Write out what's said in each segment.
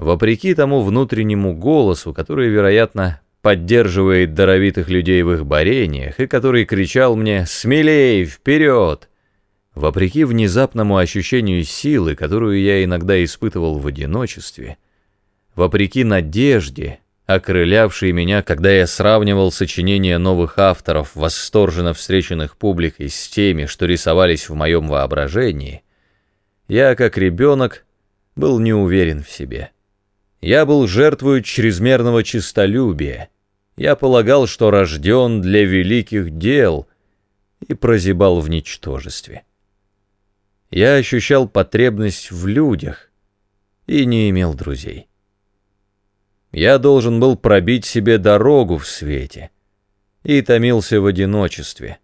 Вопреки тому внутреннему голосу, который, вероятно, поддерживает даровитых людей в их борениях, и который кричал мне «Смелей, вперед!», вопреки внезапному ощущению силы, которую я иногда испытывал в одиночестве, вопреки надежде, окрылявшей меня, когда я сравнивал сочинения новых авторов, восторженно встреченных публикой с теми, что рисовались в моем воображении, я, как ребенок, был не уверен в себе. Я был жертвой чрезмерного честолюбия. Я полагал, что рожден для великих дел, и прозябал в ничтожестве. Я ощущал потребность в людях и не имел друзей. Я должен был пробить себе дорогу в свете и томился в одиночестве,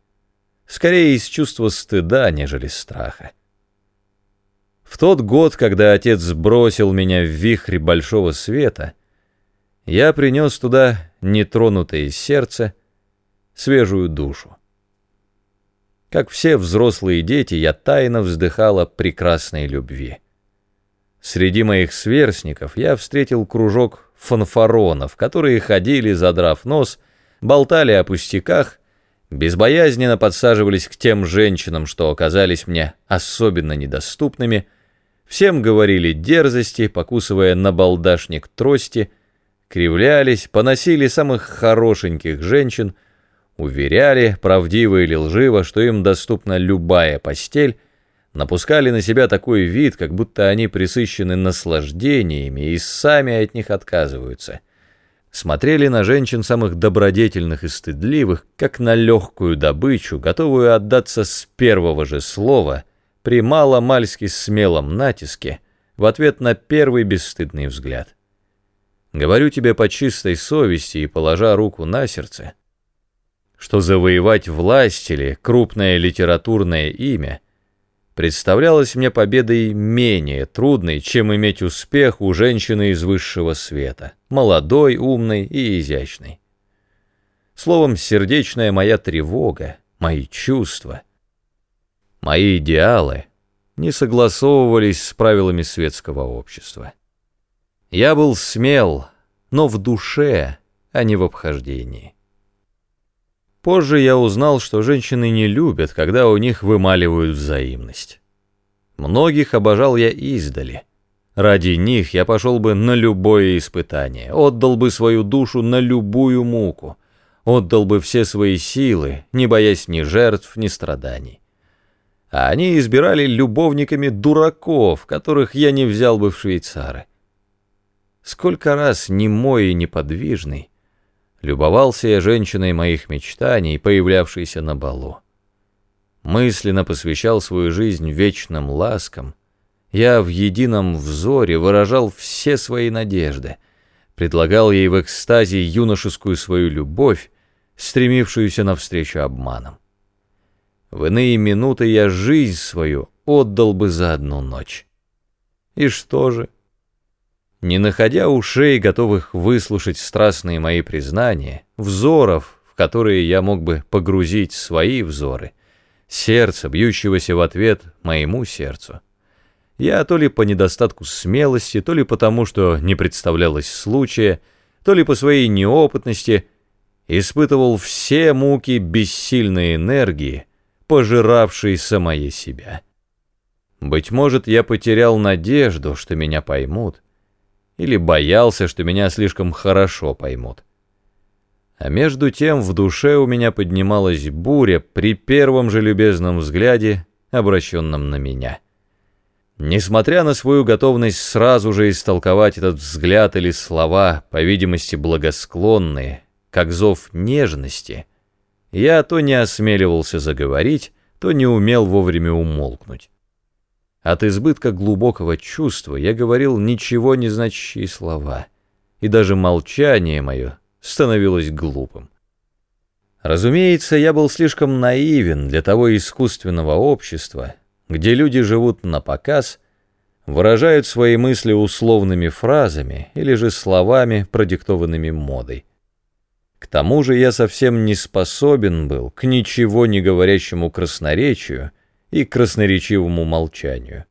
скорее из чувства стыда, нежели страха. В тот год, когда отец сбросил меня в вихре большого света, я принес туда нетронутое сердце, свежую душу. Как все взрослые дети, я тайно вздыхал о прекрасной любви. Среди моих сверстников я встретил кружок фанфаронов, которые ходили, задрав нос, болтали о пустяках, безбоязненно подсаживались к тем женщинам, что оказались мне особенно недоступными, Всем говорили дерзости, покусывая на балдашник трости, кривлялись, поносили самых хорошеньких женщин, уверяли, правдиво или лживо, что им доступна любая постель, напускали на себя такой вид, как будто они присыщены наслаждениями и сами от них отказываются. Смотрели на женщин самых добродетельных и стыдливых, как на легкую добычу, готовую отдаться с первого же слова — при маломальски смелом натиске в ответ на первый бесстыдный взгляд. Говорю тебе по чистой совести и положа руку на сердце, что завоевать власть или крупное литературное имя представлялось мне победой менее трудной, чем иметь успех у женщины из высшего света, молодой, умной и изящной. Словом, сердечная моя тревога, мои чувства — Мои идеалы не согласовывались с правилами светского общества. Я был смел, но в душе, а не в обхождении. Позже я узнал, что женщины не любят, когда у них вымаливают взаимность. Многих обожал я издали. Ради них я пошел бы на любое испытание, отдал бы свою душу на любую муку, отдал бы все свои силы, не боясь ни жертв, ни страданий а они избирали любовниками дураков, которых я не взял бы в швейцары. Сколько раз немой и неподвижный любовался я женщиной моих мечтаний, появлявшейся на балу. Мысленно посвящал свою жизнь вечным ласкам, я в едином взоре выражал все свои надежды, предлагал ей в экстазе юношескую свою любовь, стремившуюся навстречу обманам. В иные минуты я жизнь свою отдал бы за одну ночь. И что же? Не находя ушей, готовых выслушать страстные мои признания, взоров, в которые я мог бы погрузить свои взоры, сердца, бьющегося в ответ моему сердцу, я то ли по недостатку смелости, то ли потому, что не представлялось случая, то ли по своей неопытности, испытывал все муки бессильной энергии, пожиравший самое себя. Быть может, я потерял надежду, что меня поймут, или боялся, что меня слишком хорошо поймут. А между тем в душе у меня поднималась буря при первом же любезном взгляде, обращенном на меня. Несмотря на свою готовность сразу же истолковать этот взгляд или слова, по видимости благосклонные, как зов нежности — я то не осмеливался заговорить, то не умел вовремя умолкнуть. От избытка глубокого чувства я говорил ничего не значащие слова, и даже молчание мое становилось глупым. Разумеется, я был слишком наивен для того искусственного общества, где люди живут на показ, выражают свои мысли условными фразами или же словами, продиктованными модой. К тому же я совсем не способен был к ничего не говорящему красноречию и красноречивому молчанию.